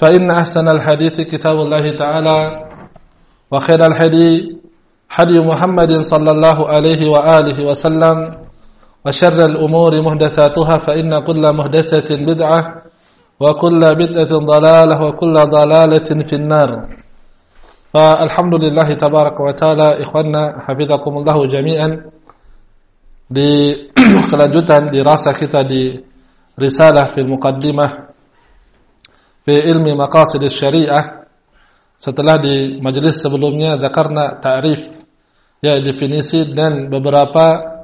فإن أحسن الحديث كتاب الله تعالى وخير الحديث حدي محمد صلى الله عليه وآله وسلم وشر الأمور مهدثاتها فإن كل مهدثة بدعة وكل بدعة ضلالة وكل ضلالة في النار. فالحمد لله تبارك وتعالى إخوانا حفظكم الله جميعا di kelanjutan dirasa kita di risalah fil muqaddimah fi ilmi maqasid syariah setelah di majelis sebelumnya zakarna ta'rif ya definisi dan beberapa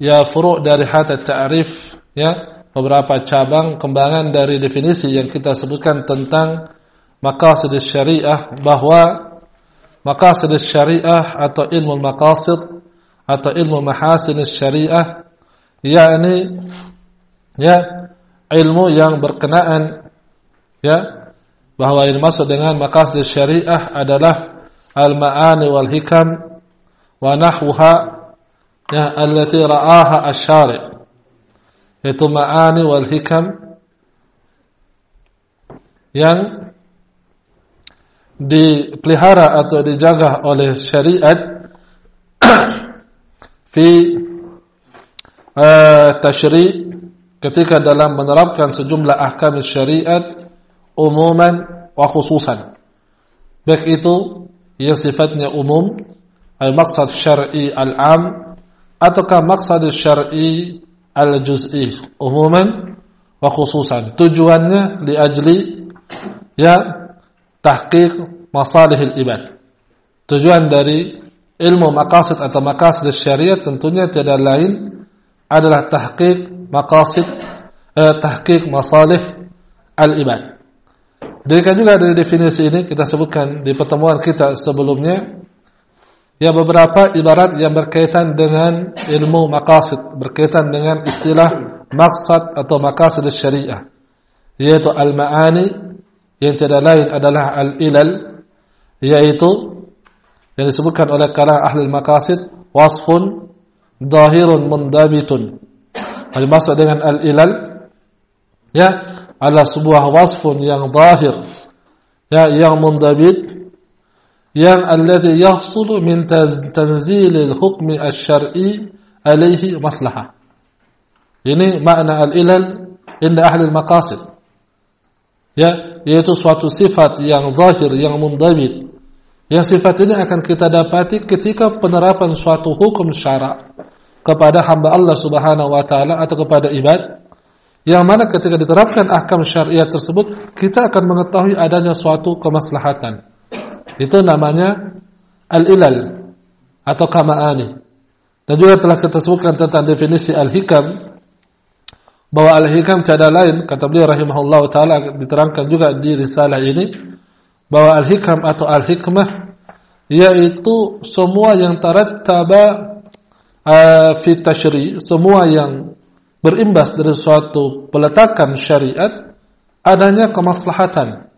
ya furu' dari hatta ta'rif ya beberapa cabang kembangan dari definisi yang kita sebutkan tentang maqasid syariah bahwa maqasid syariah atau ilmu maqasid atau ilmu mahasin syariah yakni ya ilmu yang berkenaan ya. Bahwa yang maksud dengan maqasid syariah adalah al-ma'ani wal hikam wa nahwuha ya allati ra'aha asy-syari' itu ma'ani wal hikam yang dipelihara atau dijaga oleh syariat fi uh, tashri' ketika dalam menerapkan sejumlah ahkam syariat عموما وخصوصا بكيتو هي صفاتنا عموم المقصد الشرعي العام أتوكا مقصد الشرعي الجزئي عموما وخصوصا تجوانا لأجل يا تحقيق مصالح الاباد تجوان داري ilmu maqasid atau maqasid syariat tentunya tiada lain adalah tahqiq maqasid eh, tahqiq masalih Demikian juga dari definisi ini kita sebutkan di pertemuan kita sebelumnya ya beberapa ibarat yang berkaitan dengan ilmu maqasid, berkaitan dengan istilah maksad atau maqasid syariah yaitu al-ma'ani yang tidak lain adalah al-ilal yaitu yang disebutkan oleh kalangan ahli maqasid wasfun zahirun mundabitun. Al maksud dengan al-ilal ya adalah sebuah wasfun yang zahir ya yang mundabit yang alladhi yahsulu min tanzil al-hukm asy-syar'i alaihi maslahah. Ini makna al-ilal inda ahli maqasid. Ya, yaitu suatu sifat yang zahir yang mundabit yang sifat ini akan kita dapati ketika penerapan suatu hukum syara kepada hamba Allah Subhanahu wa taala atau kepada ibad yang mana ketika diterapkan ahkam syariat tersebut kita akan mengetahui adanya suatu kemaslahatan. Itu namanya al-ilal atau kamaani. Dan juga telah kita sebutkan tentang definisi al-hikam bahwa al-hikam tiada lain kata beliau rahimahullah taala diterangkan juga di risalah ini bahwa al-hikam atau al-hikmah yaitu semua yang tarattaba uh, fi tashri semua yang berimbas dari suatu peletakan syariat adanya kemaslahatan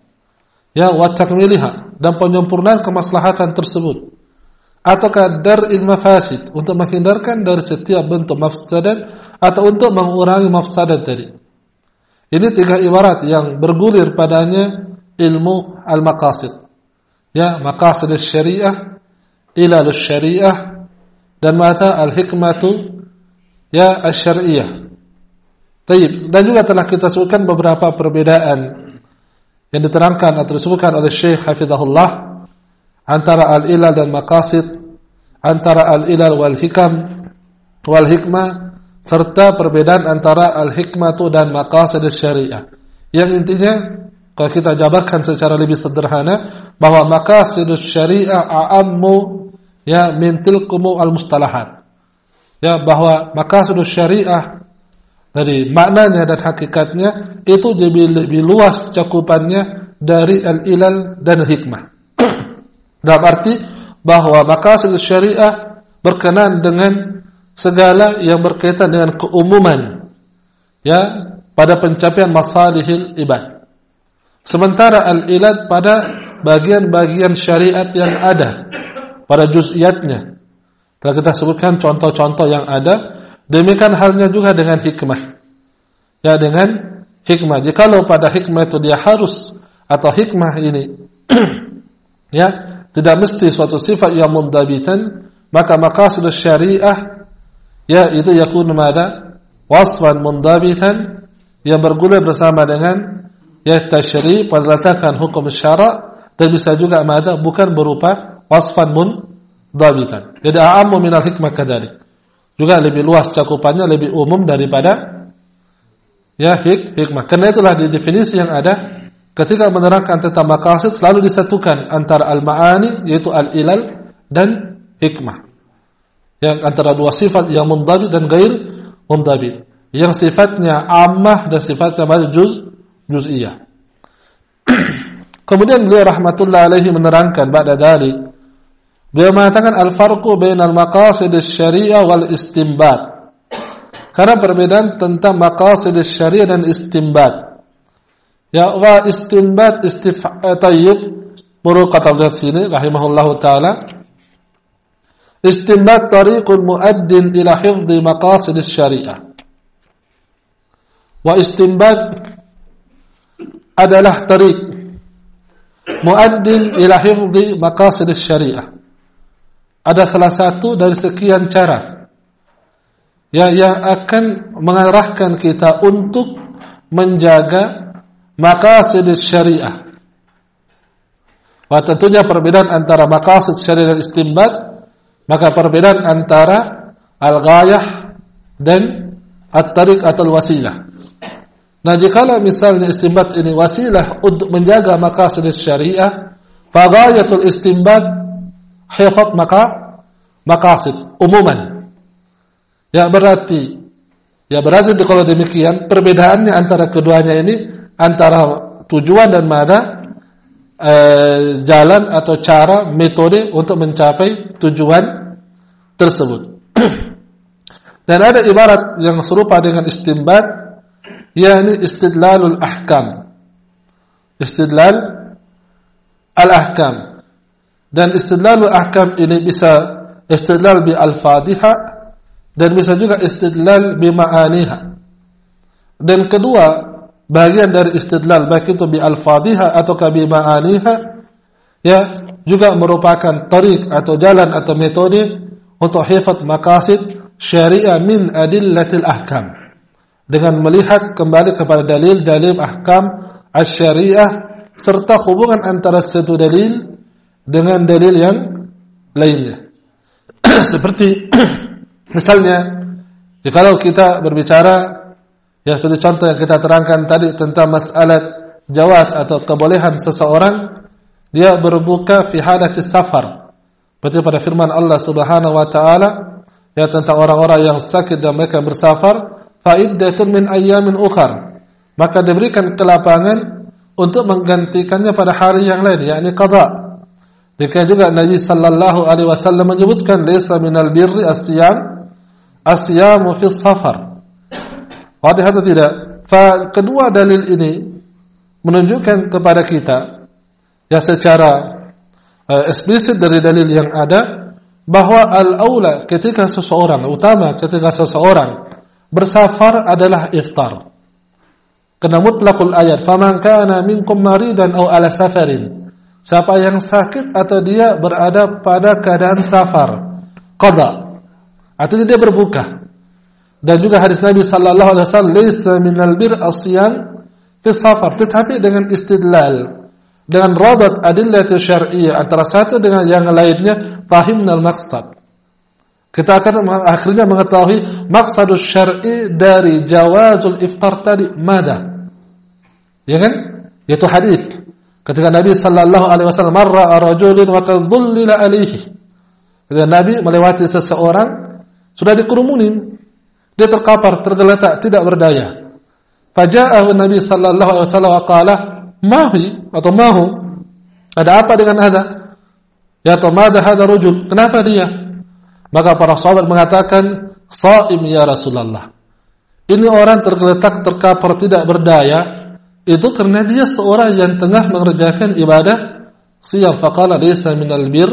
ya wa takmiliha dan penyempurnaan kemaslahatan tersebut ataukah dar'il mafasid untuk menghindarkan dari setiap bentuk mafsadat atau untuk mengurangi mafsadat tadi ini tiga ibarat yang bergulir padanya ilmu al-maqasid. Ya, maqasid syariah, ilal syariah dan mata al-hikmatu ya asy-syariah. Taib. Dan juga telah kita sebutkan beberapa perbedaan yang diterangkan atau disebutkan oleh Syekh Hafizahullah antara al-ilal dan maqasid, antara al-ilal wal hikam wal hikmah serta perbedaan antara al-hikmatu dan maqasid syariah. Yang intinya kalau kita jabarkan secara lebih sederhana bahwa maqasidus syariah a'ammu ya min tilkumu al-mustalahat. Ya bahwa maqasidus syariah dari maknanya dan hakikatnya itu lebih, luas cakupannya dari al-ilal dan hikmah. Dalam arti bahwa maqasid syariah berkenan dengan segala yang berkaitan dengan keumuman ya pada pencapaian masalihil ibad. Sementara al-ilad pada bagian-bagian syariat yang ada pada juz'iyatnya. Telah kita sebutkan contoh-contoh yang ada, demikian halnya juga dengan hikmah. Ya dengan hikmah. Jikalau pada hikmah itu dia harus atau hikmah ini ya tidak mesti suatu sifat yang mundabitan maka maqasid syariah ya itu yakun mada wasfan mundabitan yang bergulir bersama dengan ya tasyri' penletakkan hukum syara dan bisa juga mada bukan berupa wasfan mundabitan jadi a'ammu minal hikmah kadalik juga lebih luas cakupannya lebih umum daripada ya hik hikmah. Karena itulah di definisi yang ada ketika menerangkan tentang maqasid selalu disatukan antara al-ma'ani yaitu al-ilal dan hikmah. Yang antara dua sifat yang mundabit dan gair mundabit yang sifatnya ammah dan sifatnya juz juz'iyah. Kemudian beliau rahmatullah alaihi menerangkan ba'da dalik beliau mengatakan al-farqu bainal maqasid asy-syari'ah wal istinbat karena perbedaan tentang maqasid syariah dan istinbat ya wa istinbat istif tayyib buru kata beliau sini rahimahullahu taala Istinbat tariqul muaddin ila hifdhi maqasid syariah. Wa istinbat adalah tariq muaddin ila hifdhi maqasid syariah. Ada salah satu dari sekian cara ya yang akan mengarahkan kita untuk menjaga maqasid syariah. Wah tentunya perbedaan antara maqasid syariah dan istinbat maka perbedaan antara al-ghayah dan at-tariq atau wasilah. Nah, jikalau misalnya istimbat ini wasilah untuk menjaga maqasid syariah, fa ghayatul istimbat hifat maka maqasid umuman. Ya berarti ya berarti kalau demikian perbedaannya antara keduanya ini antara tujuan dan mana Eh, jalan atau cara metode untuk mencapai tujuan tersebut. Dan ada ibarat yang serupa dengan istinbat yakni istidlalul ahkam. Istidlal al-ahkam. Dan istidlalul ahkam ini bisa istidlal bi al-fadhiha dan bisa juga istidlal bi ma'aniha. Dan kedua bagian dari istidlal baik itu bi al-fadhiha atau bi ma'aniha ya juga merupakan tarik atau jalan atau metode untuk hifat maqasid syariah min adillatil ahkam dengan melihat kembali kepada dalil-dalil ahkam asy-syariah serta hubungan antara satu dalil dengan dalil yang lainnya seperti misalnya jika kita berbicara Ya seperti contoh yang kita terangkan tadi tentang masalah jawas atau kebolehan seseorang dia berbuka fi hadatis safar. Berarti pada firman Allah Subhanahu wa taala ya tentang orang-orang yang sakit dan mereka bersafar fa iddatun min ayyamin ukhar. Maka diberikan kelapangan untuk menggantikannya pada hari yang lain yakni qada. Demikian juga Nabi sallallahu alaihi wasallam menyebutkan laisa minal birri as-siyam as-siyamu fi safar. Wadih atau tidak? Fa kedua dalil ini menunjukkan kepada kita ya secara uh, eksplisit dari dalil yang ada bahwa al-aula ketika seseorang utama ketika seseorang bersafar adalah iftar. Kena mutlakul ayat, "Faman kana minkum maridan aw ala safarin." Siapa yang sakit atau dia berada pada keadaan safar, qada. Artinya dia berbuka. Dan juga hadis Nabi sallallahu alaihi wasallam, "Laisa minal bir asyam fi safar." Tetapi dengan istidlal dengan radat adillah syar'iyyah antara satu dengan yang lainnya, fahimnal maqsad. Kita akan akhirnya mengetahui maksud syar'i dari jawazul iftar tadi mada. Ya kan? Yaitu hadis. Ketika Nabi sallallahu alaihi wasallam marra rajulin wa qad dhullila alaihi. Ketika Nabi melewati seseorang sudah dikerumunin dia terkapar, tergeletak, tidak berdaya. Faja'ahu Nabi sallallahu alaihi wasallam qala, mahi atau mahu. Ada apa dengan ada? Ya atau mada hada rujul? Kenapa dia? Maka para sahabat mengatakan, "Shaim ya Rasulullah." Ini orang tergeletak terkapar tidak berdaya itu karena dia seorang yang tengah mengerjakan ibadah siam. Faqala laysa minal bir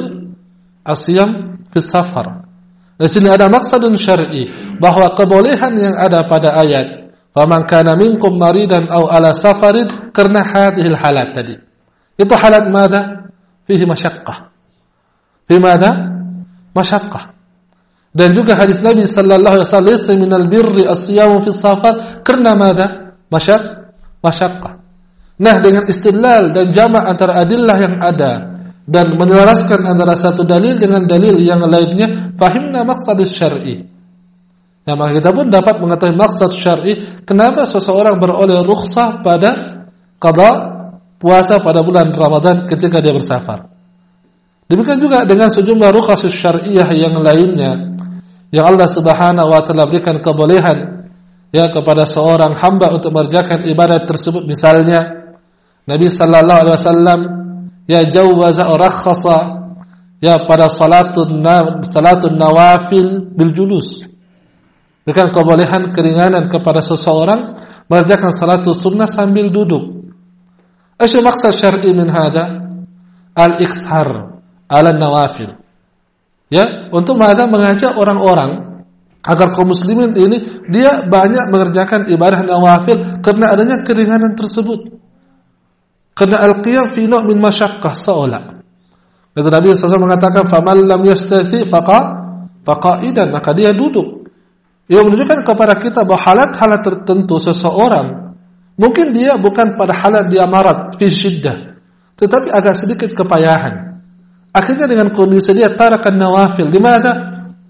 asyam fi safar. Di sini ada maksudun syar'i bahwa kebolehan yang ada pada ayat faman kana minkum maridan aw ala safarin karena hadhil halat tadi. Itu halat mada? Fihi masyaqqah. Fi mada? Masyaqqah. Dan juga hadis Nabi sallallahu alaihi wasallam laysa minal birri asyamu fi safar karena mada? Masyak masyaqqah. Nah, dengan istilal dan jamak antara adillah yang ada dan menyelaraskan antara satu dalil dengan dalil yang lainnya, fahimna maqsad syar'i. Ya, maka kita pun dapat mengetahui maksud syar'i kenapa seseorang beroleh rukhsah pada qada puasa pada bulan Ramadan ketika dia bersafar. Demikian juga dengan sejumlah rukhsah syar'iyah yang lainnya yang Allah Subhanahu wa taala berikan kebolehan ya kepada seorang hamba untuk mengerjakan ibadat tersebut. Misalnya Nabi sallallahu alaihi wasallam ya jawaza rakhasa ya pada salatun salatun nawafil bil julus. Berikan kebolehan keringanan kepada seseorang mengerjakan salatul sunnah sambil duduk. Apa maksud syar'i min hada al-ikthar ala nawafil. Ya untuk mengajak orang-orang agar kaum muslimin ini dia banyak mengerjakan ibadah nawafil karena adanya keringanan tersebut karena al-qiyam fi min masyaqqah seolah. Itu Nabi SAW mengatakan faman lam yastathi faqa faqaidan maka dia duduk. Yang menunjukkan kepada kita bahwa halat-halat tertentu seseorang mungkin dia bukan pada halat dia marat fi syiddah tetapi agak sedikit kepayahan. Akhirnya dengan kondisi dia tarakan nawafil di mana?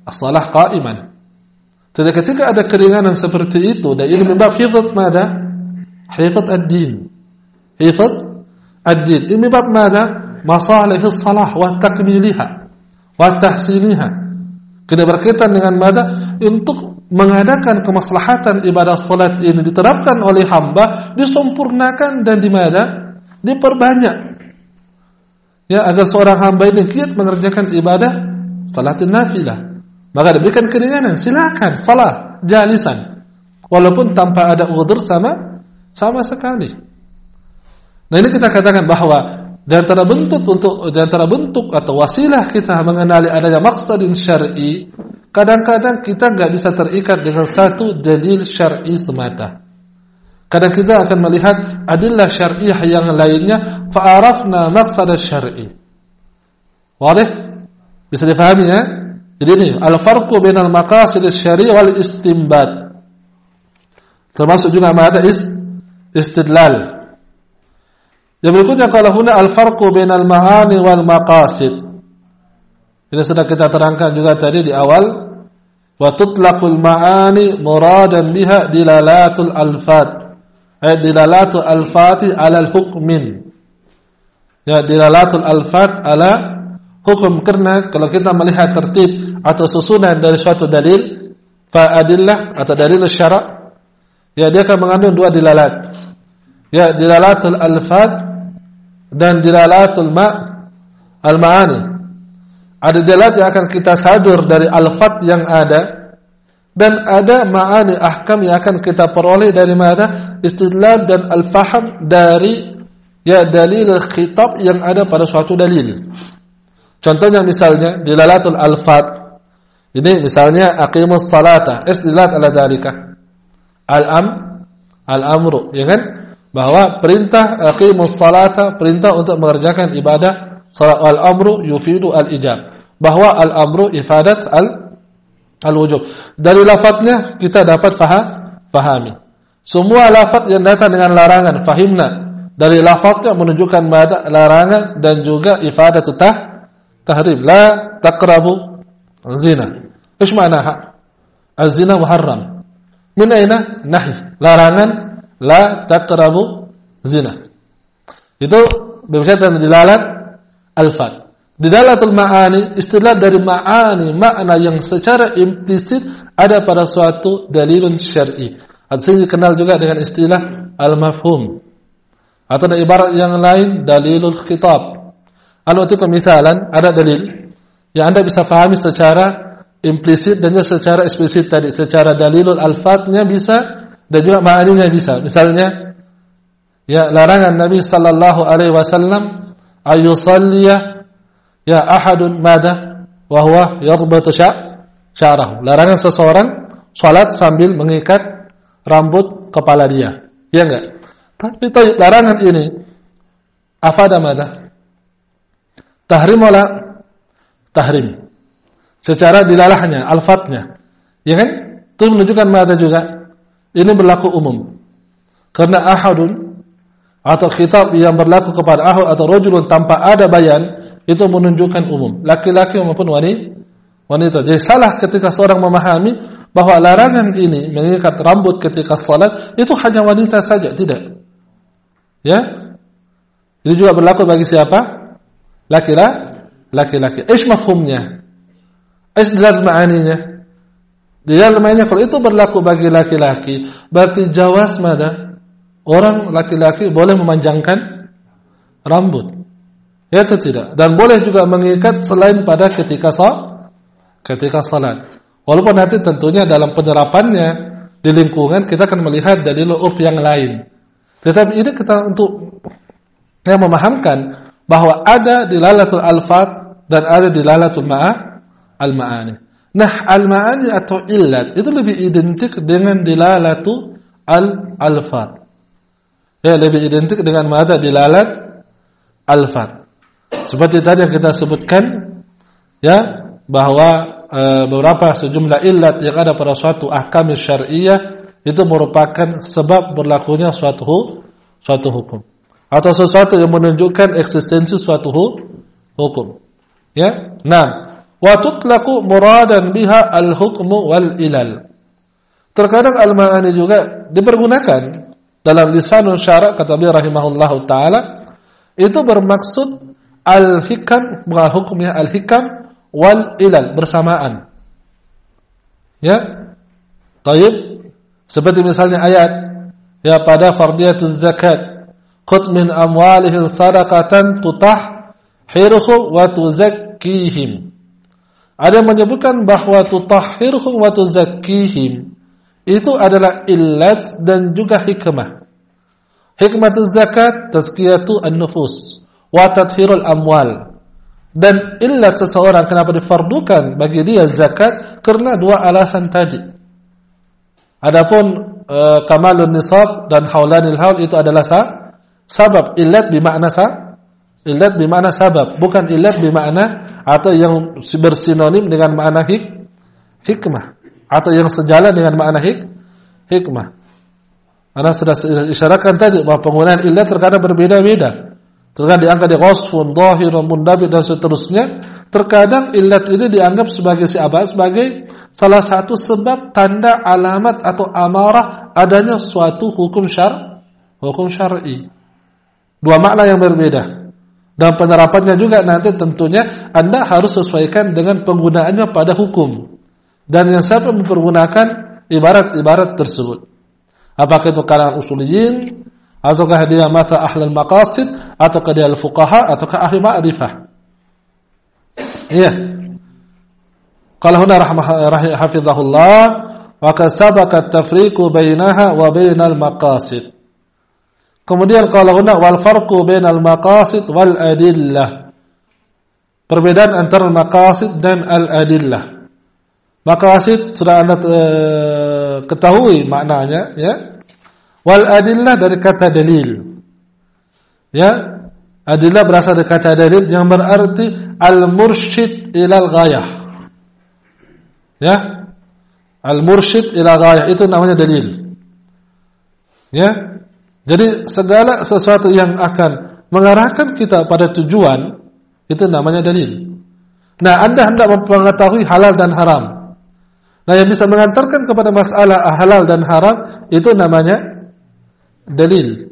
As-salah qa'iman. Jadi ketika ada keringanan seperti itu dan ini membahas hifat mada? Hifat ad-din. Hifat ad-din. Ini bab mada? Masalih salah wa takmiliha wa tahsiniha. Kena berkaitan dengan mada untuk mengadakan kemaslahatan ibadah salat ini diterapkan oleh hamba disempurnakan dan di mana diperbanyak ya agar seorang hamba ini giat mengerjakan ibadah salat nafilah maka diberikan keringanan silakan salah jalisan walaupun tanpa ada udzur sama sama sekali Nah ini kita katakan bahwa di antara bentuk untuk di antara bentuk atau wasilah kita mengenali adanya maksadin syar'i, kadang-kadang kita nggak bisa terikat dengan satu dalil syar'i semata. Kadang kita akan melihat adillah syar'iyah yang lainnya, fa'arafna maqsad syar'i. Wadah? Bisa difahami ya? Jadi ini al-farqu bainal maqasid syar'i wal istinbat. Termasuk juga mata is istidlal. Yang berikutnya kalau huna al-farqu bainal ma'ani wal maqasid. Ini sudah kita terangkan juga tadi di awal. Wa tutlaqul ma'ani muradan biha dilalatul alfat. Ay dilalatul alfati ala hukmin. Ya dilalatul alfat ala hukum karena kalau kita melihat tertib atau susunan dari suatu dalil fa adillah atau dalil syara' ya dia akan mengandung dua dilalat. Ya dilalatul alfat dan dilalatul ma al-ma'ani. Ada dilalat yang akan kita sadur dari al-fat yang ada dan ada ma'ani ahkam yang akan kita peroleh dari mana? Istidlal dan al-faham dari ya dalil khitab yang ada pada suatu dalil. Contohnya misalnya dilalatul al-fat. Ini misalnya aqimus salata, istidlal ala dalika. Al-am al-amru, ya kan? bahwa perintah aqimus salata perintah untuk mengerjakan ibadah salat al amru yufidu al ijab bahwa al amru ifadat al al wujub dari lafadznya kita dapat faham pahami semua lafaz yang datang dengan larangan fahimna. Dari lafadznya menunjukkan larangan dan juga ifadat tah tahrim la taqrabu zina ايش معناها الزنا محرم من اين نهي larangan la taqrabu zina. Itu berbicara tentang dilalat al-fat. Dilalatul ma'ani istilah dari ma'ani makna yang secara implisit ada pada suatu dalilun syar'i. Atau dikenal juga dengan istilah al-mafhum. Atau ada ibarat yang lain dalilul khitab. Anu itu misalan ada dalil yang Anda bisa pahami secara implisit dan juga secara eksplisit tadi, secara dalilul alfatnya bisa dan juga ma'aninya bisa. Misalnya ya larangan Nabi sallallahu alaihi wasallam ayusalliya ya ahadun mada wa huwa yarbatu sya'rahu. Larangan seseorang salat sambil mengikat rambut kepala dia. Ya enggak? Tapi larangan ini afada mada? Tahrim tahrim. Secara dilalahnya, alfatnya. Ya kan? Itu menunjukkan mada juga. Ini berlaku umum. Karena ahadun atau kitab yang berlaku kepada ahad atau rojulun tanpa ada bayan itu menunjukkan umum. Laki-laki maupun wanita. Jadi salah ketika seorang memahami bahwa larangan ini mengikat rambut ketika salat itu hanya wanita saja, tidak. Ya? Ini juga berlaku bagi siapa? Laki-laki. Ish mafhumnya? Ish dilal ma'aninya? Dilal ma'aninya kalau itu berlaku bagi laki-laki, berarti jawas mada? Orang laki-laki boleh memanjangkan rambut. Ya atau tidak? Dan boleh juga mengikat selain pada ketika salat. Ketika salat. Walaupun nanti tentunya dalam penerapannya di lingkungan kita akan melihat dari urf yang lain. Tetapi ini kita untuk yang memahamkan bahwa ada dilalatul alfat dan ada dilalatul ma'a al-ma'ani. Nah, al-ma'ani atau illat itu lebih identik dengan dilalatu al-alfat. Ya, lebih identik dengan mada dilalat alfat. Seperti tadi yang kita sebutkan ya bahwa e, beberapa sejumlah illat yang ada pada suatu ahkam syariah itu merupakan sebab berlakunya suatu suatu hukum atau sesuatu yang menunjukkan eksistensi suatu hukum. Ya. Nah, wa tutlaqu muradan biha al-hukmu wal ilal. Terkadang al-ma'ani juga dipergunakan dalam lisanul syara kata beliau rahimahullahu taala itu bermaksud al-hikam bukan hukumnya al-hikam wal ilal bersamaan. Ya. Taib seperti misalnya ayat ya pada fardiyatuz zakat, "Khudh min amwalihim sadaqatan tutahhiruhum wa tuzakkihim." Ada menyebutkan bahwa tutahhiruhum wa tuzakkihim itu adalah illat dan juga hikmah. Hikmah zakat tazkiyatu an-nufus wa tathhirul amwal. Dan illat seseorang kenapa difardukan bagi dia zakat karena dua alasan tadi. Adapun e, kamalun nisab dan haulanil haul itu adalah sa sabab illat bermakna sa illat bermakna sabab bukan illat bermakna atau yang bersinonim dengan makna hik hikmah atau yang sejalan dengan makna hik hikmah. Anda sudah isyaratkan tadi bahwa penggunaan illat terkadang berbeda-beda. Terkadang diangkat di wasfun, dhahirun, mundabit dan seterusnya. Terkadang illat ini dianggap sebagai siapa? Sebagai salah satu sebab tanda alamat atau amarah adanya suatu hukum syar hukum syar'i. Dua makna yang berbeda. Dan penerapannya juga nanti tentunya Anda harus sesuaikan dengan penggunaannya pada hukum. Dan yang siapa mempergunakan ibarat-ibarat tersebut. Apakah itu kalangan usuliyin, ataukah dia mata ahli maqasid, ataukah dia al-fuqaha, ataukah ahli ma'rifah. Iya. Qala huna hafizahullah wa kasabaka tafriqu bainaha wa bainal maqasid. Kemudian qala huna wal farqu bainal maqasid wal adillah. Perbedaan antara maqasid dan al adillah. Maqasid sudah Anda uh, ketahui maknanya ya. Wal adillah dari kata dalil. Ya, adillah berasal dari kata dalil yang berarti al-mursyid ilal ghayah. Ya. Al-mursyid ila ghayah itu namanya dalil. Ya. Jadi segala sesuatu yang akan mengarahkan kita pada tujuan itu namanya dalil. Nah, Anda hendak mengetahui halal dan haram. Nah, yang bisa mengantarkan kepada masalah halal dan haram itu namanya dalil.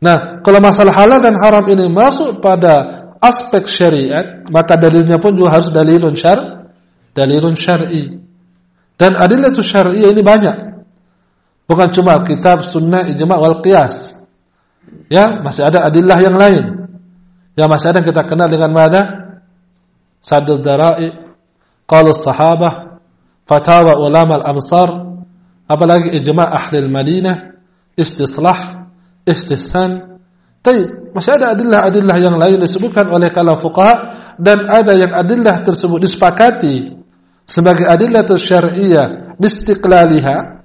Nah, kalau masalah halal dan haram ini masuk pada aspek syariat, maka dalilnya pun juga harus dalilun syar dalilun syar'i. Dan adillatu syar'i ini banyak. Bukan cuma kitab, sunnah, ijma' wal qiyas. Ya, masih ada adillah yang lain. Ya masih ada yang kita kenal dengan mana? Sadul Dara'i, Qalus Sahabah, Fatawa Ulama Al-Amsar, apalagi ijma' ahli Madinah, istislah, istihsan. Tapi masih ada adillah-adillah yang lain disebutkan oleh kalam fuqaha dan ada yang adillah tersebut disepakati sebagai adillah syar'iyyah bistiqlaliha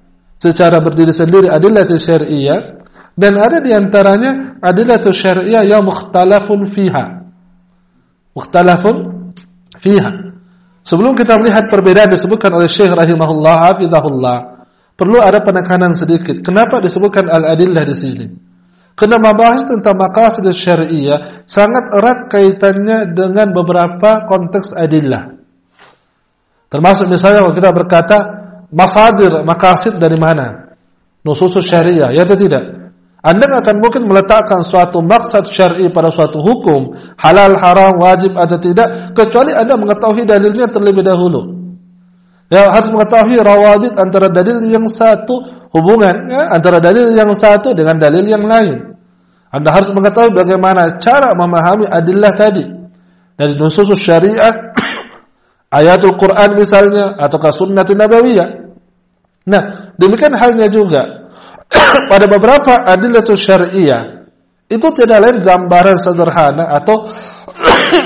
secara berdiri sendiri adillah syar'iyyah dan ada di antaranya adillah syar'iyyah yang mukhtalafun fiha. Mukhtalafun fiha. Sebelum kita melihat perbedaan disebutkan oleh Syekh rahimahullah hafizahullah, perlu ada penekanan sedikit. Kenapa disebutkan al-adillah di sini? Karena membahas tentang maqasid syariah sangat erat kaitannya dengan beberapa konteks adillah. Termasuk misalnya kalau kita berkata masadir, maqasid dari mana? Nusus syariah, ya atau tidak? Anda akan mungkin meletakkan suatu maksud syar'i pada suatu hukum, halal, haram, wajib atau tidak, kecuali Anda mengetahui dalilnya terlebih dahulu. Ya, harus mengetahui rawabit antara dalil yang satu, hubungan ya, antara dalil yang satu dengan dalil yang lain. Anda harus mengetahui bagaimana cara memahami adillah tadi. Dari nusus syariah, ayatul Quran misalnya, ataukah sunnatul nabawiyah. Nah, demikian halnya juga pada beberapa adillatul syariah itu tidak lain gambaran sederhana atau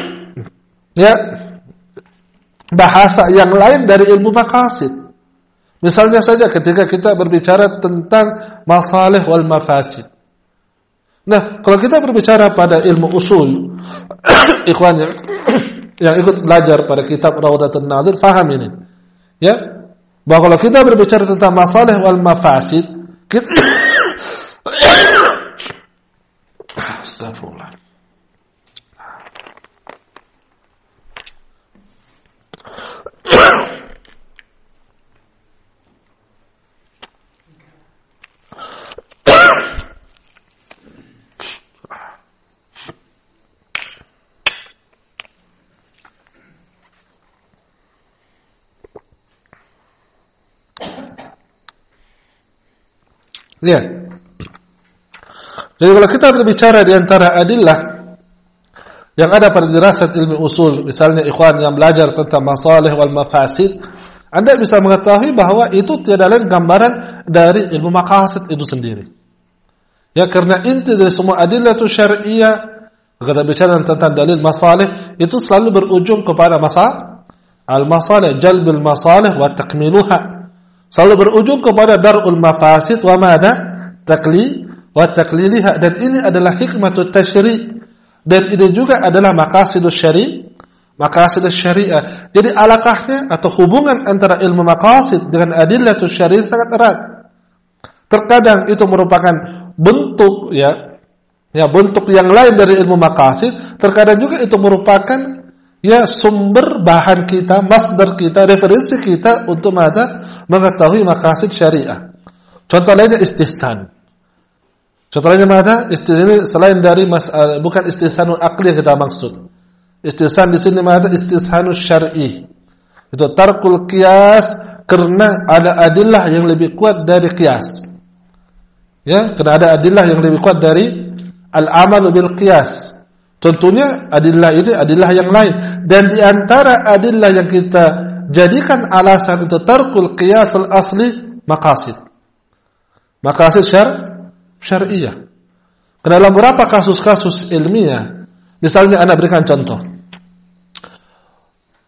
ya bahasa yang lain dari ilmu maqasid. Misalnya saja ketika kita berbicara tentang masalah wal mafasid. Nah, kalau kita berbicara pada ilmu usul, ikhwan yang, yang ikut belajar pada kitab Rawdatun Nadir, faham ini. Ya, bahwa kalau kita berbicara tentang masalah wal mafasid, kita Astagfirullah. Ya. Jadi kalau kita berbicara di antara adillah yang ada pada dirasat ilmu usul, misalnya ikhwan yang belajar tentang masalah wal mafasid, Anda bisa mengetahui bahwa itu tiada lain gambaran dari ilmu maqasid itu sendiri. Ya karena inti dari semua adillah itu syariah kita bicara tentang dalil masalih itu selalu berujung kepada masa al-masalih, jalbil masalih wa takmiluha selalu berujung kepada darul mafasid wa mada? Takli wa takliliha. Dan ini adalah hikmatut tasyri. Dan ini juga adalah maqasidus syari. Maqasidus syariah. Jadi alakahnya atau hubungan antara ilmu maqasid dengan adillatus syari sangat erat. Terkadang itu merupakan bentuk ya ya bentuk yang lain dari ilmu maqasid. Terkadang juga itu merupakan ya sumber bahan kita, masdar kita, referensi kita untuk mata mengetahui makasid syariah. Contoh lainnya istihsan. Contoh lainnya mana? Istihsan selain dari masalah, bukan istihsanul akli yang kita maksud. Istihsan di sini mana? Istihsanul syar'i. Itu tarkul kias karena ada adillah yang lebih kuat dari kias. Ya, karena ada adillah yang lebih kuat dari al-amal bil kias. Tentunya adillah ini adillah yang lain dan di antara adillah yang kita jadikan alasan untuk tarkul qiyas al-asli maqasid. Maqasid syar syariah. Dalam beberapa kasus-kasus ilmiah, misalnya Anda berikan contoh.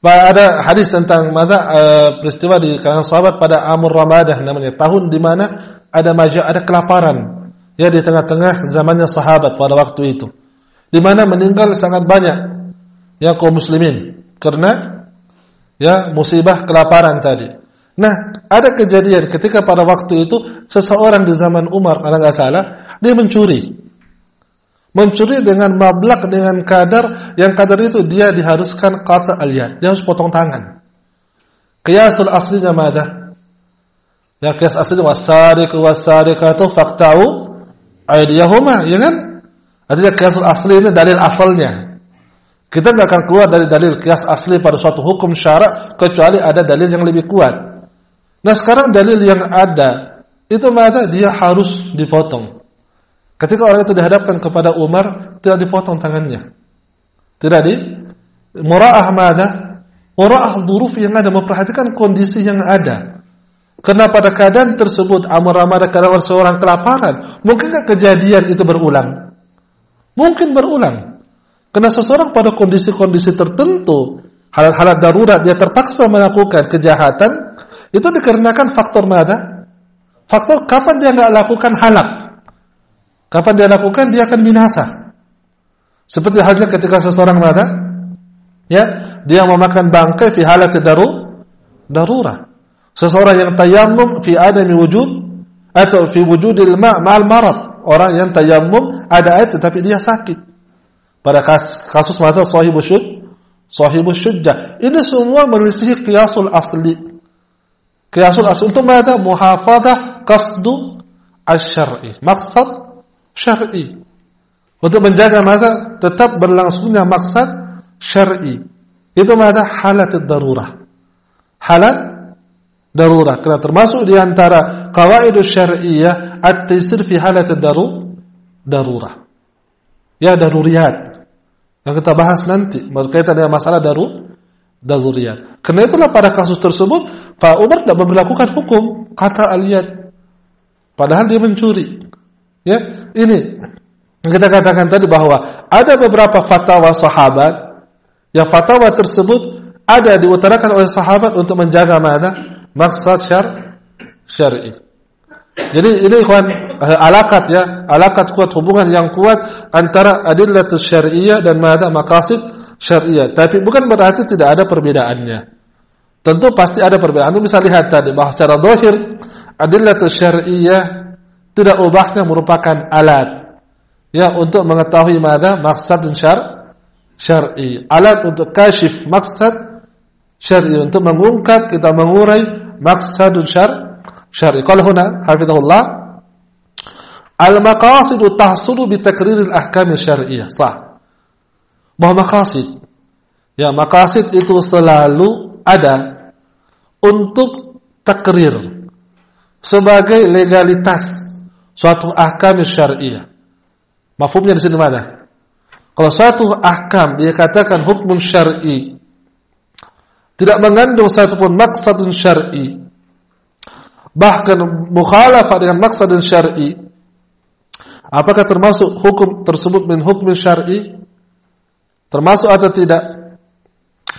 Ada hadis tentang mana uh, peristiwa di kalangan sahabat pada Amr Ramadah namanya tahun di mana ada majah ada kelaparan ya di tengah-tengah zamannya sahabat pada waktu itu di mana meninggal sangat banyak yang kaum muslimin karena ya musibah kelaparan tadi. Nah, ada kejadian ketika pada waktu itu seseorang di zaman Umar kalau nggak salah dia mencuri. Mencuri dengan mablak dengan kadar yang kadar itu dia diharuskan kata aliyat, dia harus potong tangan. Qiyasul aslinya mana? Ya kias aslinya wasariq wasariqatu faqta'u aydiyahuma, ya kan? Artinya kias asli ini dalil asalnya. Kita nggak akan keluar dari dalil kias asli pada suatu hukum syarak kecuali ada dalil yang lebih kuat. Nah sekarang dalil yang ada itu mana dia harus dipotong. Ketika orang itu dihadapkan kepada Umar, tidak dipotong tangannya. Tidak di mura'ah mana? Mura'ah dhuruf yang ada, memperhatikan kondisi yang ada. Karena pada keadaan tersebut Amr Ramada karena seorang kelaparan, mungkinkah kejadian itu berulang? Mungkin berulang. Karena seseorang pada kondisi-kondisi tertentu, hal-hal darurat dia terpaksa melakukan kejahatan, itu dikarenakan faktor mana? Faktor kapan dia nggak lakukan halak. Kapan dia lakukan dia akan binasa. Seperti halnya ketika seseorang mana? Ya, dia memakan bangkai fi halat daru darurat. Seseorang yang tayammum fi adami wujud atau fi wujudil ma' ma'al marad. Orang yang tayammum ada air tetapi dia sakit. Pada kasus mata sahibu syud, sahibu syujjah. Ini semua menyelisihi qiyasul asli. Qiyasul asli untuk mata muhafadah qasdu asy-syar'i. Maksud syar'i. Untuk menjaga mata tetap berlangsungnya maksud syar'i. Itu mata halat darurah. Halat darurah. Karena termasuk di antara qawaidus syar'iyyah at-taysir fi halat daru darurah. Ya daruriyat. Yang kita bahas nanti berkaitan dengan masalah daru daruriyat. Karena itulah pada kasus tersebut Pak Umar tidak memperlakukan hukum kata aliyat. Padahal dia mencuri. Ya, ini yang kita katakan tadi bahwa ada beberapa fatwa sahabat yang fatwa tersebut ada diutarakan oleh sahabat untuk menjaga mana maksud syar syar'i. Jadi ini ikhwan eh, alakat ya, alakat kuat hubungan yang kuat antara adillatus syar'iyyah dan mada maqasid syar'iyyah. Tapi bukan berarti tidak ada perbedaannya. Tentu pasti ada perbedaan. Anda bisa lihat tadi bahwa secara zahir adillatus syar'iyyah tidak ubahnya merupakan alat ya untuk mengetahui mada maksud syar syar'i. Alat untuk kashif maksud syar'i untuk mengungkap kita mengurai maqsadun syar syar'i. Qala huna hafizahullah al-maqasidu tahsulu bi takrir al-ahkam syar'iyyah. Sah. Bahwa maqasid ya maqasid itu selalu ada untuk takrir sebagai legalitas suatu ahkam syar'iyyah. Mafhumnya di sini mana? Kalau suatu ahkam dia katakan hukum syar'i tidak mengandung satupun maksadun syar'i bahkan mukhalafah dengan maksadun syar'i. Apakah termasuk hukum tersebut min hukum syar'i? Termasuk atau tidak?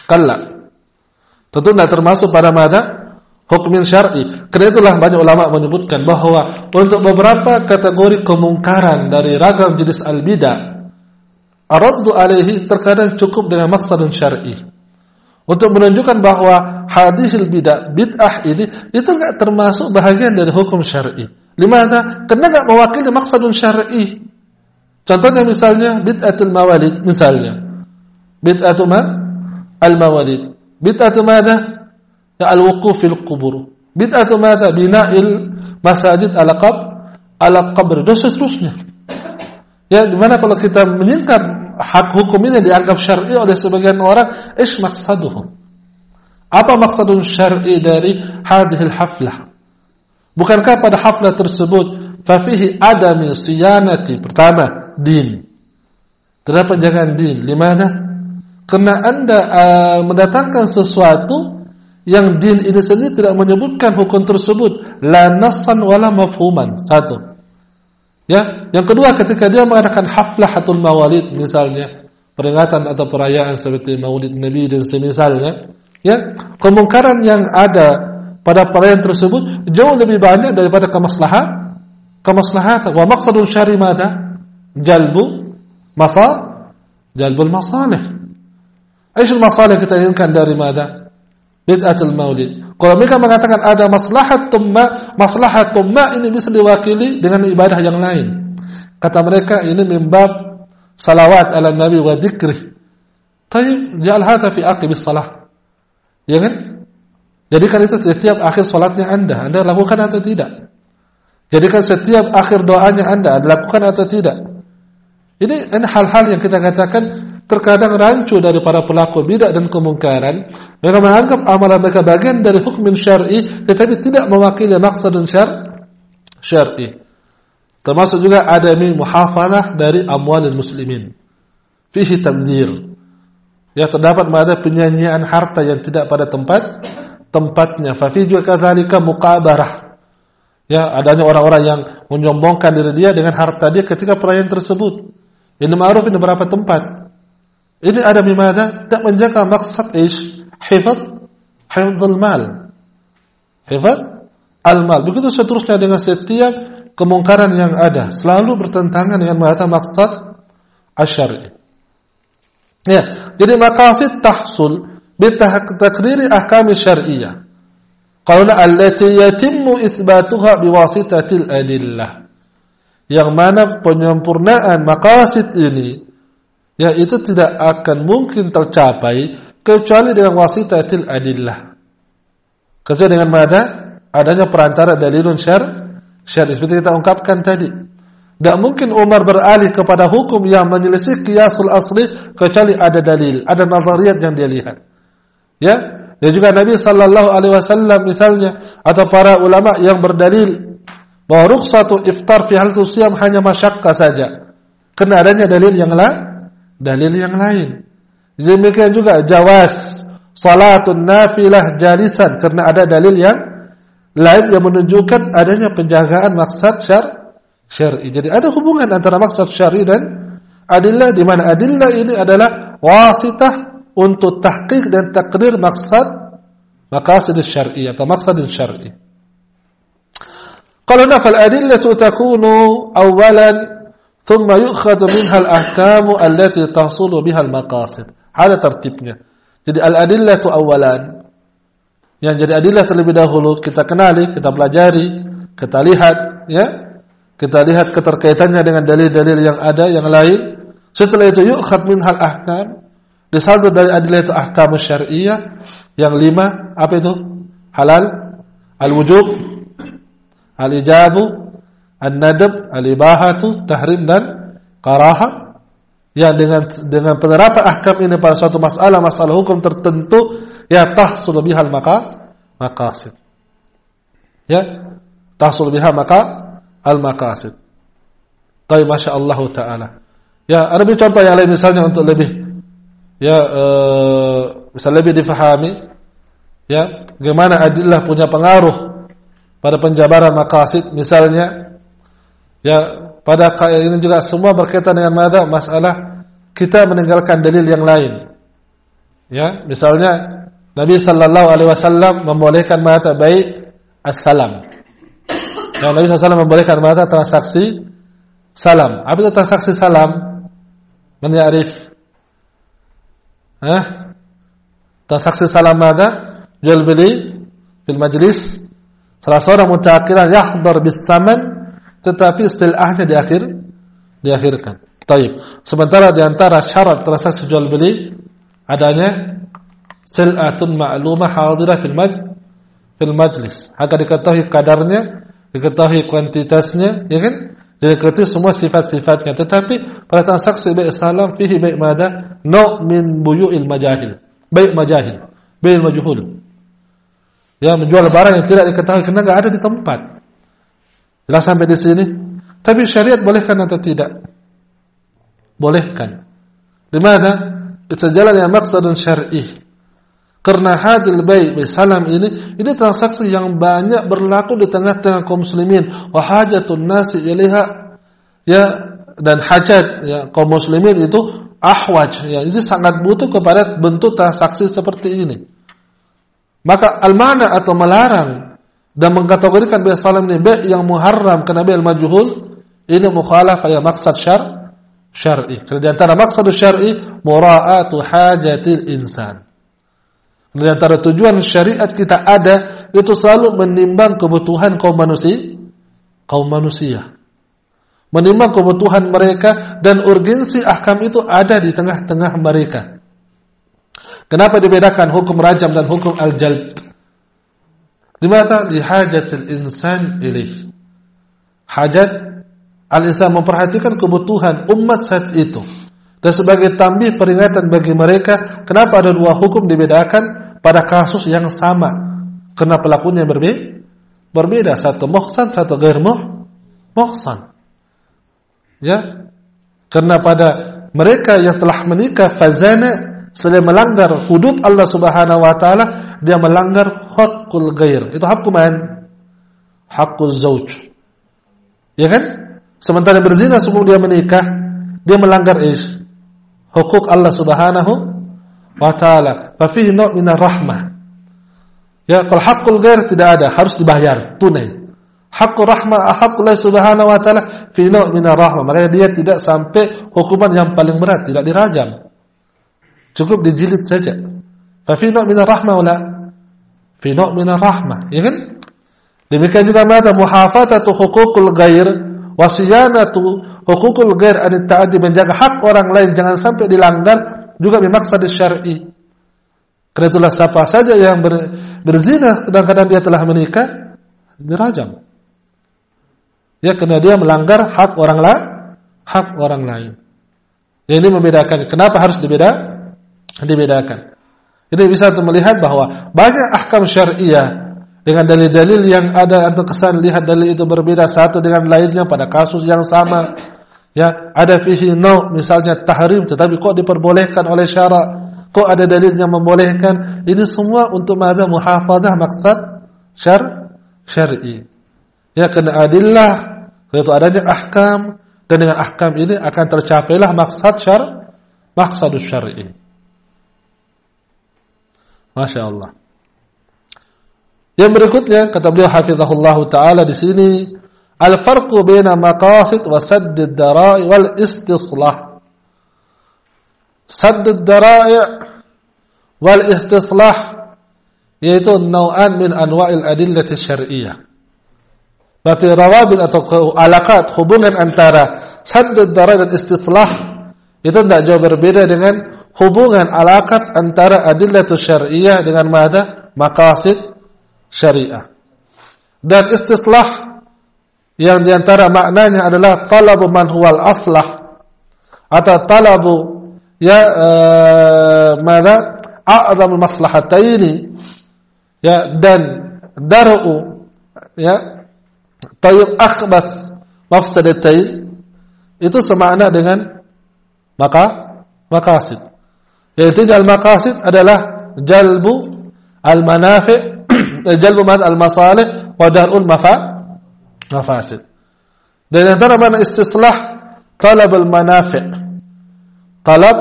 Kalla. Tentu tidak termasuk pada mada hukum syar'i. Karena itulah banyak ulama menyebutkan bahwa untuk beberapa kategori kemungkaran dari ragam jenis al-bidah araddu alaihi terkadang cukup dengan maksadun syar'i untuk menunjukkan bahwa hadithil bid'ah bid'ah ini itu enggak termasuk bahagian dari hukum syar'i. Limana? Karena enggak mewakili maksudun syar'i. Contohnya misalnya bid'atul mawalid misalnya. Bid'atul ma al mawalid. Bid'atul madha? Ya al wuquf fil qubur. Bid'atul madha? Bina'il masajid ala qab ala qabr dan seterusnya. Ya, di mana kalau kita menyingkap hak hukum ini dianggap syar'i oleh sebagian orang, ish maksaduhum. Apa maksudun syar'i dari hadhil haflah? Bukankah pada haflah tersebut fafihi adami siyanati pertama din. Terdapat jangan din. Di mana? Karena Anda uh, mendatangkan sesuatu yang din ini sendiri tidak menyebutkan hukum tersebut la nassan wala mafhuman. Satu. Ya, yang kedua ketika dia mengadakan haflahatul mawalid misalnya, peringatan atau perayaan seperti Maulid Nabi dan semisalnya, ya, kemungkaran yang ada pada perayaan tersebut jauh lebih banyak daripada kemaslahat kemaslahat wa maqsadun syari mada? Jalbu masa jalbul masalih. Aisyul masalih kita inginkan dari mada? Bid'atul maulid kalau mereka mengatakan ada maslahat tumma, maslahat tumma ini bisa diwakili dengan ibadah yang lain. Kata mereka ini mimbab salawat ala nabi wa dzikri. Tayyib, ja'al hadha fi aqibis salah. Ya kan? Jadikan itu setiap akhir salatnya Anda, Anda lakukan atau tidak? Jadikan setiap akhir doanya Anda, Anda lakukan atau tidak? Ini hal-hal yang kita katakan terkadang rancu dari para pelaku bidah dan kemungkaran. Mereka menganggap amalan mereka bagian dari hukum syar'i, tetapi tidak mewakili maksud syar syar'i. Termasuk juga adami muhafalah dari amwalil muslimin. Fihi tabdir. Ya terdapat ada penyanyian harta yang tidak pada tempat tempatnya. Fafi juga kadzalika muqabarah. Ya, adanya orang-orang yang menyombongkan diri dia dengan harta dia ketika perayaan tersebut. Ini ma'ruf ini berapa tempat. Ini ada mimada tak menjaga maksud ish hifaz hifzul mal. Hifaz al-mal. Begitu seterusnya dengan setiap kemungkaran yang ada selalu bertentangan dengan mata maksud asyari. Ya, jadi maqasid tahsul bitakriri ahkam syar'iyyah. Qawla allati yatimmu itsbatuha biwasitatil adillah. Yang mana penyempurnaan maqasid ini ya itu tidak akan mungkin tercapai kecuali dengan wasitatil adillah. Kecuali dengan mana adanya perantara dalilun syar' syar'i seperti kita ungkapkan tadi. Tidak mungkin Umar beralih kepada hukum yang menyelisih kiasul asli kecuali ada dalil, ada nazariat yang dia lihat. Ya, dan juga Nabi sallallahu alaihi wasallam misalnya atau para ulama yang berdalil bahwa rukhsatu iftar fi hal siyam hanya masyakka saja. Karena adanya dalil yang lain, dalil yang lain. Demikian juga jawas salatun nafilah jalisan karena ada dalil yang lain yang menunjukkan adanya penjagaan maksud syar syar'i. Jadi ada hubungan antara maksud syar'i dan adillah di mana adillah ini adalah wasitah untuk tahqiq dan takdir maksud maqasid syar'i atau maksud syar'i. Kalau nafal adillatu takunu awalan ثم يؤخذ منها al-ahkamu تحصل tahsulu biha al-maqasid. Jadi al-adillatu awalan. Yang jadi adillah terlebih dahulu kita kenali, kita pelajari, kita lihat, ya. Kita lihat keterkaitannya dengan dalil-dalil yang ada yang lain. Setelah itu yu'khad min hal ahkam Disaldo dari adillah itu ahkam syariah yang lima apa itu? Halal, al-wujud al-ijabu, an-nadab, al-ibahatu, tahrim dan karaha. Yang dengan dengan penerapan ahkam ini pada suatu masalah masalah hukum tertentu ya tahsul bihal maka maqasid. Ya, tahsul biha maka al maqasid. Tapi masya Allah taala. Ya, ada contoh yang lain misalnya untuk lebih ya uh, bisa lebih difahami ya bagaimana adillah punya pengaruh pada penjabaran maqasid misalnya ya pada ini juga semua berkaitan dengan mada masalah kita meninggalkan dalil yang lain ya misalnya Nabi sallallahu alaihi wasallam membolehkan mata baik assalam. Dan Nabi sallallahu membolehkan mata transaksi salam. Apa itu transaksi salam? Man ya'rif? Hah? Transaksi salam mada? Jual beli fil majlis. Salah seorang mutakhiran yahdar bis saman tetapi istilahnya di akhir diakhirkan. Taib. Sementara di antara syarat transaksi jual beli adanya sil'atun ma'lumah hadirah fil maj fil majlis. Agar diketahui kadarnya, diketahui kuantitasnya, ya kan? Diketahui semua sifat-sifatnya. Tetapi pada transaksi baik salam fihi baik mada no min buyu'il majahil. Baik majahil, baik majhul. Ya, menjual barang yang tidak diketahui karena enggak ada di tempat. Jelas sampai di sini. Tapi syariat bolehkan atau tidak? Bolehkan. Di mana? Sejalan yang maksudun syar'i. Karena hadil baik salam ini ini transaksi yang banyak berlaku di tengah-tengah kaum muslimin wa hajatun nasi ilaiha ya dan hajat ya kaum muslimin itu ahwaj ya ini sangat butuh kepada bentuk transaksi seperti ini. Maka al-mana atau melarang dan mengkategorikan baik salam ini baik yang muharram karena baik al-majhul ini mukhalafah ya maksud syar syar'i. Karena di antara maksud syar'i mura'atu hajatil insan. Di antara tujuan syariat kita ada itu selalu menimbang kebutuhan kaum manusia, kaum manusia. Menimbang kebutuhan mereka dan urgensi ahkam itu ada di tengah-tengah mereka. Kenapa dibedakan hukum rajam dan hukum al-jald? Di mana di hajatil insan ilaih. Hajat al-insan memperhatikan kebutuhan umat saat itu. Dan sebagai tambih peringatan bagi mereka, kenapa ada dua hukum dibedakan? pada kasus yang sama karena pelakunya berbeda berbeda satu muhsan satu gair muh Ya. Karena pada mereka yang telah menikah fazana selain melanggar hudud Allah Subhanahu wa taala, dia melanggar hakul ghair. Itu hakku man? Hakul zauj. Ya kan? Sementara berzina sebelum dia menikah, dia melanggar is hukuk Allah Subhanahu wa taala. Fa fihi naw' min rahmah. Ya, kalau hakul ghair tidak ada, harus dibayar tunai. Hakul rahmah Allah subhanahu wa ta'ala fi naw' min rahmah. Makanya dia tidak sampai hukuman yang paling berat, tidak dirajam. Cukup dijilid saja. Fa fi min rahmah wala fi min rahmah. Ya kan? Demikian juga mata muhafazatu huququl ghair wa siyanatu huququl ghair an ta'addi menjaga hak orang lain jangan sampai dilanggar juga bimaksad syar'i. Karena itulah siapa saja yang ber, berzina kadang-kadang dia telah menikah dirajam. Ya karena dia melanggar hak orang lain, hak orang lain. Ya, ini membedakan. Kenapa harus dibeda? Dibedakan. Ini bisa untuk melihat bahwa banyak ahkam syariah dengan dalil-dalil yang ada atau kesan lihat dalil itu berbeda satu dengan lainnya pada kasus yang sama. Ya, ada fihi no misalnya tahrim tetapi kok diperbolehkan oleh syarak? Kok ada dalil yang membolehkan? Ini semua untuk mada muhafadzah maksud syar syar'i. Ya, kena adillah yaitu adanya ahkam dan dengan ahkam ini akan tercapailah maksud syar maksud syar'i. Masya Allah. Yang berikutnya kata beliau hafizahullah taala di sini al-farqu baina maqasid wa sadd ad-dara'i wal istislah. Sadd ad-dara'i wal istislah yaitu nau'an min anwa'il adillati syar'iyyah. Berarti rawabit atau alakat hubungan antara saddud darat dan istislah itu tidak jauh berbeda dengan hubungan alakat antara adillatul syariah dengan mada maqasid syariah. Dan istislah yang di antara maknanya adalah talabu man huwal aslah atau talabu ya uh, mada a'zamul maslahataini ya dan daru ya tayyib akhbas mafsadatain itu semakna dengan maka maqasid. Yaitu al maqasid adalah jalbu al manafi jalbu mad al masalih wa darul mafa mafasid. Dan antara mana istislah talab al manafi talab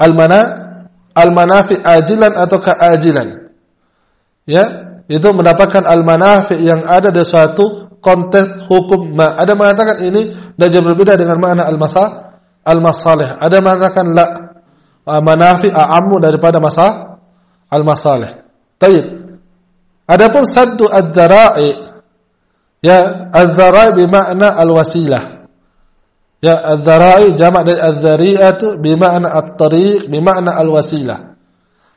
al mana al manafi ajilan atau keajilan. Ya, itu mendapatkan al-manafi yang ada di suatu konteks hukum ma. Ada mengatakan ini dan berbeda dengan makna al-masa al-masalih. Ada mengatakan la manafi a'ammu daripada masa al-masalih. Baik. Adapun saddu ad-dara'i ya ad-dara'i bermakna al-wasilah. Ya ad-dara'i jamak dari ad-dhari'atu bermakna at-tariq bermakna al-wasilah.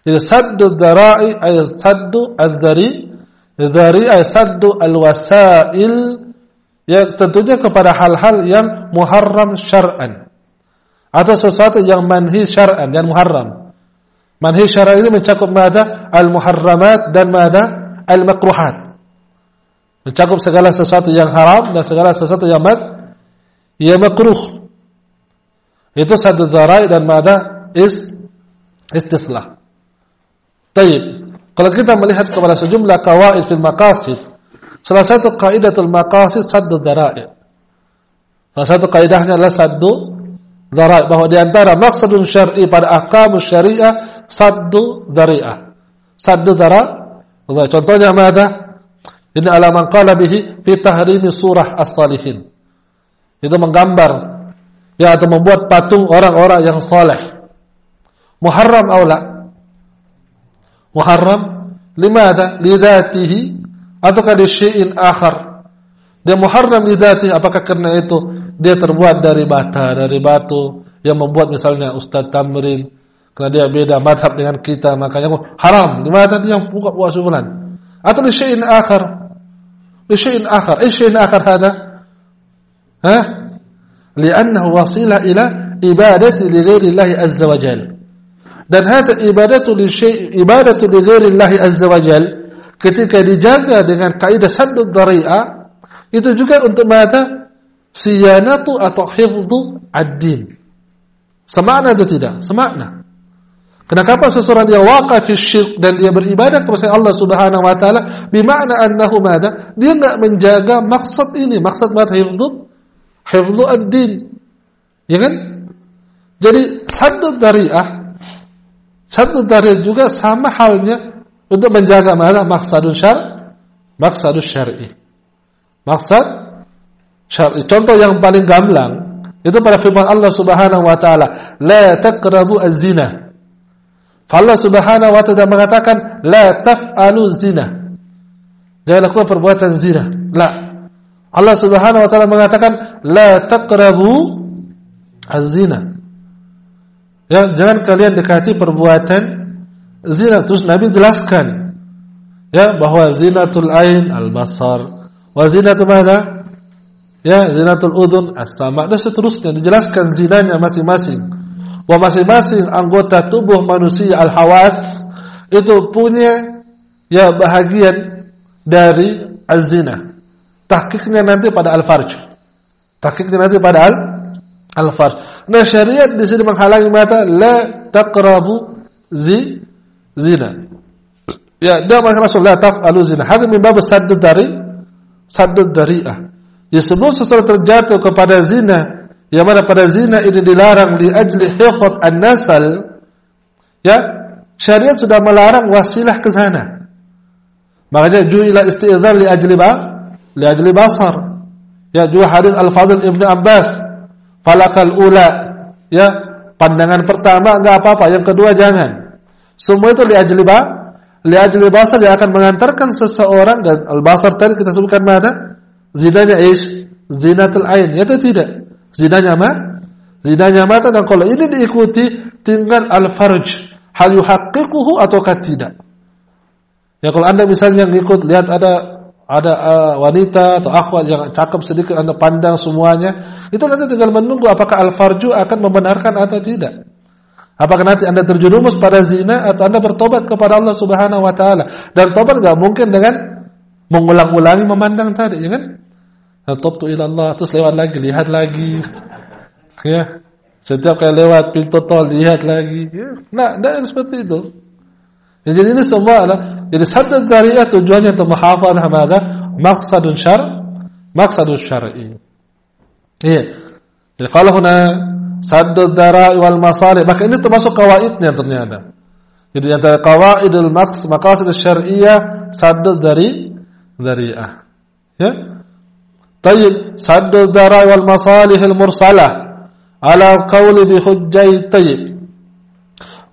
Jadi saddu dzara'i ay saddu adzari dzari ay saddu alwasail ya tentunya kepada hal-hal yang muharram syar'an atau sesuatu yang manhi syar'an dan muharram. Manhi syar'an ini mencakup mada al-muharramat dan mada al-makruhat. Mencakup segala sesuatu yang haram dan segala sesuatu yang mad ya makruh. Itu saddu dzara'i dan mada is istislah. Taib. Kalau kita melihat kepada sejumlah kawaid fil maqasid, salah satu kaidatul maqasid saddu dara'i. Salah satu kaidahnya adalah saddu dara'i bahwa di antara maksudun syar'i pada ahkam syariah saddu dari'ah. Saddu dara' contohnya mana? Ini alaman qala bihi fi tahrimi surah as-salihin. Itu menggambar ya atau membuat patung orang-orang yang saleh. Muharram aula muharram limada lidatihi ataukah di syai'in akhar dia muharram lidatihi apakah karena itu dia terbuat dari bata dari batu yang membuat misalnya Ustaz Tamrin. Karena dia beda madhab dengan kita makanya haram. Limada dia yang buka puasa bulan? Atau di syai'in akhar? Di syai'in akhar. Eh syai'in akhar hada? Ha? Li'annahu wasila ila ibadati li ghairi Allah azza wa jalla dan hada ibadatu li syai' ibadatu li Allah azza wajal ketika dijaga dengan kaidah saddud dhari'ah itu juga untuk mata siyanatu atau hifdhu ad-din. Semakna atau tidak? Semakna. Kenapa seseorang dia waqaf syirk dan dia beribadah kepada Allah Subhanahu wa taala bermakna annahu mada? Dia enggak menjaga maksud ini, maksud mat hifdhu hifdhu ad-din. Ya kan? Jadi satu dariah satu dariah juga sama halnya untuk menjaga mana maksadun syar maksadun syar'i. Syar'i. Contoh yang paling gamblang itu pada firman Allah Subhanahu wa taala, "La taqrabu az-zina." Allah Subhanahu wa taala mengatakan la taf'alu zina. Jangan lakukan perbuatan zina. La. Allah Subhanahu wa taala mengatakan la taqrabu az-zina. Ya, jangan kalian dekati perbuatan zina. Terus Nabi jelaskan ya bahwa zinatul ain al-basar wa zinatul mana? Ya, zinatul udun as-sama' dan seterusnya dijelaskan zinanya masing-masing bahwa masing-masing anggota tubuh manusia al-hawas itu punya ya bahagian dari az-zina. Tahqiqnya nanti pada al-farj. Tahqiqnya nanti pada al al-farj. Nah, syariat di sini menghalangi mata la taqrabu zi zina. Ya, dan maka Rasul la taf'alu zina. Hadis min bab saddud dari dari'ah. Disebut sesuatu terjatuh kepada zina yang mana pada zina ini dilarang di ajli hifat an-nasal ya syariat sudah melarang wasilah ke sana. Makanya ju'ila isti'dzar li ajli ba li ajli basar. Ya juga hadis al-fadl ibnu abbas falakal ula ya pandangan pertama enggak apa-apa yang kedua jangan. Semua itu li ajli ba li ajli basar yang akan mengantarkan seseorang dan al-basar tadi kita sebutkan mana zinanya ish zinatul ain ya atau tidak Zinanya apa? Zinanya mata dan kalau ini diikuti tinggal al-farj. Hal yuhaqqiquhu ataukah tidak? Ya kalau Anda misalnya ngikut lihat ada ada uh, wanita atau akhwat yang cakep sedikit Anda pandang semuanya, itu nanti tinggal menunggu apakah al-farju akan membenarkan atau tidak. Apakah nanti Anda terjerumus pada zina atau Anda bertobat kepada Allah Subhanahu wa taala? Dan tobat enggak mungkin dengan mengulang-ulangi memandang tadi, ya kan? Tubtu ila Allah terus lewat lagi lihat lagi. Ya. Setiap kali lewat pintu tol lihat lagi. Ya. Nah, tidak seperti itu. Ya, jadi ini semua adalah jadi satu dariah tujuannya untuk menghafalkan mana maqsadun syar maqsadun syar'i. Iya. Jadi kalau huna saddu dara'i wal masalih, maka ini termasuk kawaidnya ternyata. Jadi antara kawaidul maqs maqasid syar'iyyah saddu dari dari'ah. Ya. طيب سد الذرائع والمصالح المرسلة على قول بحجي طيب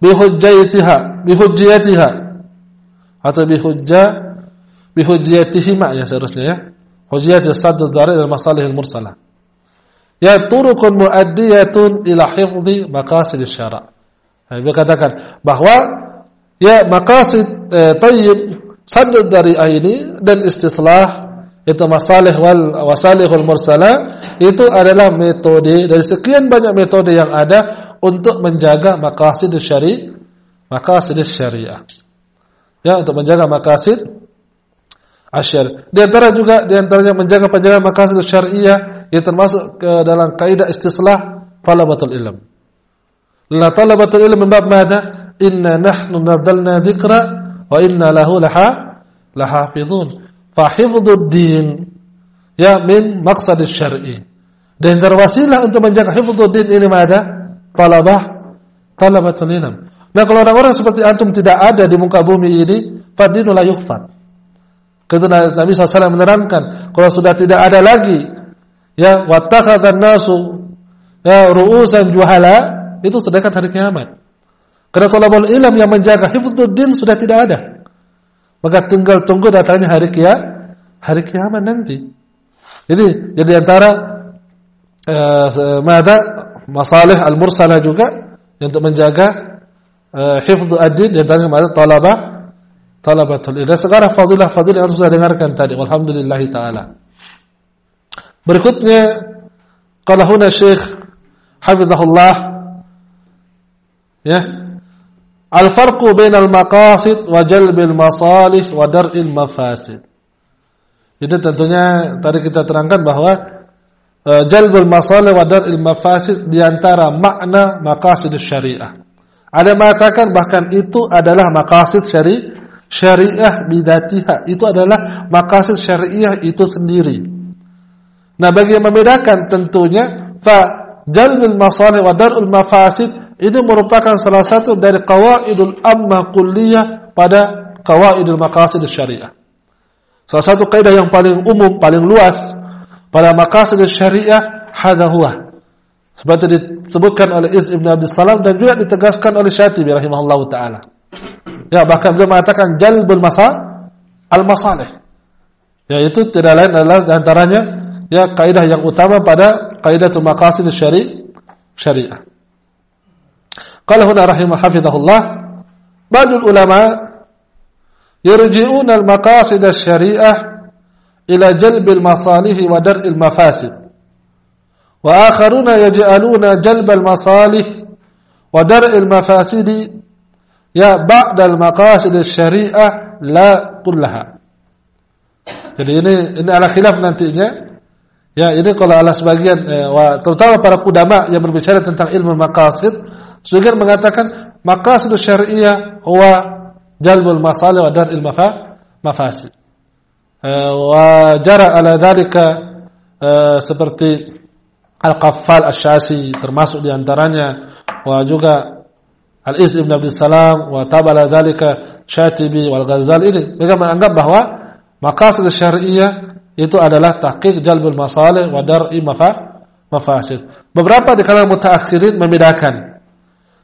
بحجيتها بحجيتها atau bihujja bihujjatihima ya seharusnya ya hujjat sadd dzari al masalih al mursalah ya turukun muaddiyatun ila hifdhi maqasid syara Dia katakan bahwa ya maqasid eh, tayyib sadd dari ini dan istislah itu masalih wal wasalihul mursala itu adalah metode dari sekian banyak metode yang ada untuk menjaga maqasid syari maqasid syariah. Ya, untuk menjaga maqasid asyar. Di antara juga di antaranya menjaga penjagaan maqasid syariah yang termasuk ke dalam kaidah istislah talabatul ilm. La talabatul ilm bab madha? Inna nahnu nazzalna dzikra wa inna lahu laha lahafizun. Fahifdhuddin ya min maqsad syar'i. Dan terwasilah untuk menjaga hifdhuddin ini ada talabah talabatul ilm. Nah kalau orang-orang seperti antum tidak ada di muka bumi ini, fadinu la yukhfad. Ketika Nabi SAW menerangkan, kalau sudah tidak ada lagi, ya wattakhadhan nasu ya ru'usan juhala, itu sedekat hari kiamat. Karena talabul ilm yang menjaga hifdhuddin sudah tidak ada. Maka tinggal tunggu datangnya hari kia, hari kiamat nanti. Jadi jadi antara uh, mada al-mursalah juga untuk menjaga uh, hifdhu ad-din dan antara mada talabah talabatul ilm. Sekarang fadilah fadilah yang sudah dengarkan tadi. Alhamdulillah taala. Berikutnya qala huna Syekh hafizahullah ya Al-farqu bainal maqasid wa jalbil masalih wa dar'il mafasid. Jadi tentunya tadi kita terangkan bahwa uh, jalbul masalih wa dar'il mafasid di antara makna maqasid syariah. Ada mengatakan bahkan itu adalah maqasid syari syariah bidatiha. Itu adalah maqasid syariah itu sendiri. Nah, bagi yang membedakan tentunya fa jalbul masalih wa dar'ul mafasid ini merupakan salah satu dari qawaidul ammah kulliyah pada qawaidul maqasid syariah. Salah satu kaidah yang paling umum, paling luas pada maqasid syariah hadha huwa. Seperti disebutkan oleh Iz Ibn Abi Salam dan juga ditegaskan oleh Syatibi rahimahullah taala. Ya, bahkan beliau mengatakan jalbul masa al-masalih. Yaitu tidak lain adalah antaranya ya kaidah yang utama pada kaidah maqasid syari syariah. قال هنا رحمه حفظه الله بعض العلماء يرجئون المقاصد الشريعة إلى جلب المصالح ودرء المفاسد وآخرون يجعلون جلب المصالح ودرء المفاسد يا بعد المقاصد الشريعة لا كلها. Jadi ini ini ala khilaf nantinya. Ya ini kalau ala sebagian eh, terutama para kudama yang berbicara tentang ilmu maqasid sebagian mengatakan maqasid syariah huwa jalbul masalih wa dar'il mafasid. Wa jara ala dhalika seperti Al-Qaffal Asy-Syasi termasuk di antaranya wa juga Al-Iz Ibn Abdul Salam wa tabala dhalika Syatibi wal Ghazali ini mereka menganggap bahwa maqasid syariah itu adalah tahqiq jalbul masalih wa dar'i mafasid. Beberapa di kalangan mutaakhirin membedakan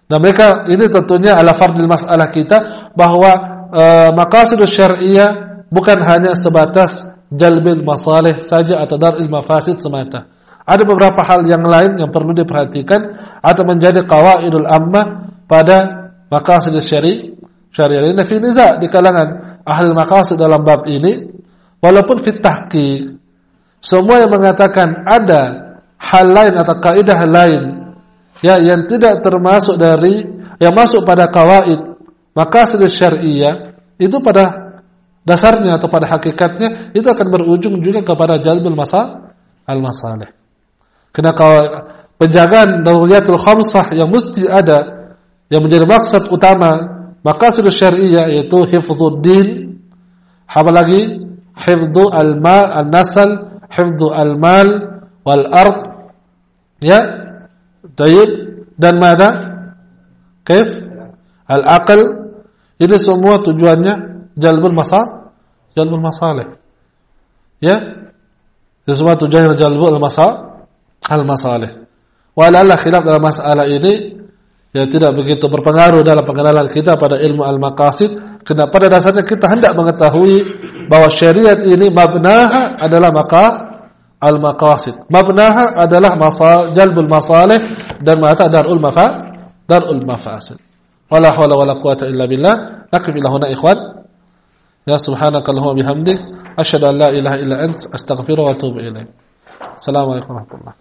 dan mereka ini tentunya ala fardil masalah kita bahwa e, maqasidus syariah bukan hanya sebatas jalbil masalih saja atau daril mafasid semata. Ada beberapa hal yang lain yang perlu diperhatikan atau menjadi qawaidul ammah pada maqasidus syari syariah. Ini fi niza di kalangan ahli maqasid dalam bab ini walaupun fit tahqiq semua yang mengatakan ada hal lain atau kaidah lain ya yang tidak termasuk dari yang masuk pada kawaid maqasid syariah itu pada dasarnya atau pada hakikatnya itu akan berujung juga kepada jalbul masa al masalih. Karena kalau penjagaan daruriyatul khamsah yang mesti ada yang menjadi maksud utama maqasid syariah yaitu hifdzuddin apalagi hifdzu al mal al nasal hifdzu al mal wal ard ya Tayyib dan mada? Kaif? Al-aql. Ini semua tujuannya jalbul masa jalbul masalih. Ya? Ini semua tujuannya jalbul masa al-masalih. Walalla khilaf dalam masalah ini ya tidak begitu berpengaruh dalam pengenalan kita pada ilmu al-maqasid karena pada dasarnya kita hendak mengetahui bahwa syariat ini mabnaha adalah maka المقاصد. مبناها ادله masa جلب المصالح dan mata دار المفا دار المفاسد ولا حول ولا قوة إلا بالله نقف إلى هنا إخوان يا سبحانك اللهم بحمدك أشهد أن لا إله إلا أنت أستغفر وأتوب إليك السلام عليكم ورحمة الله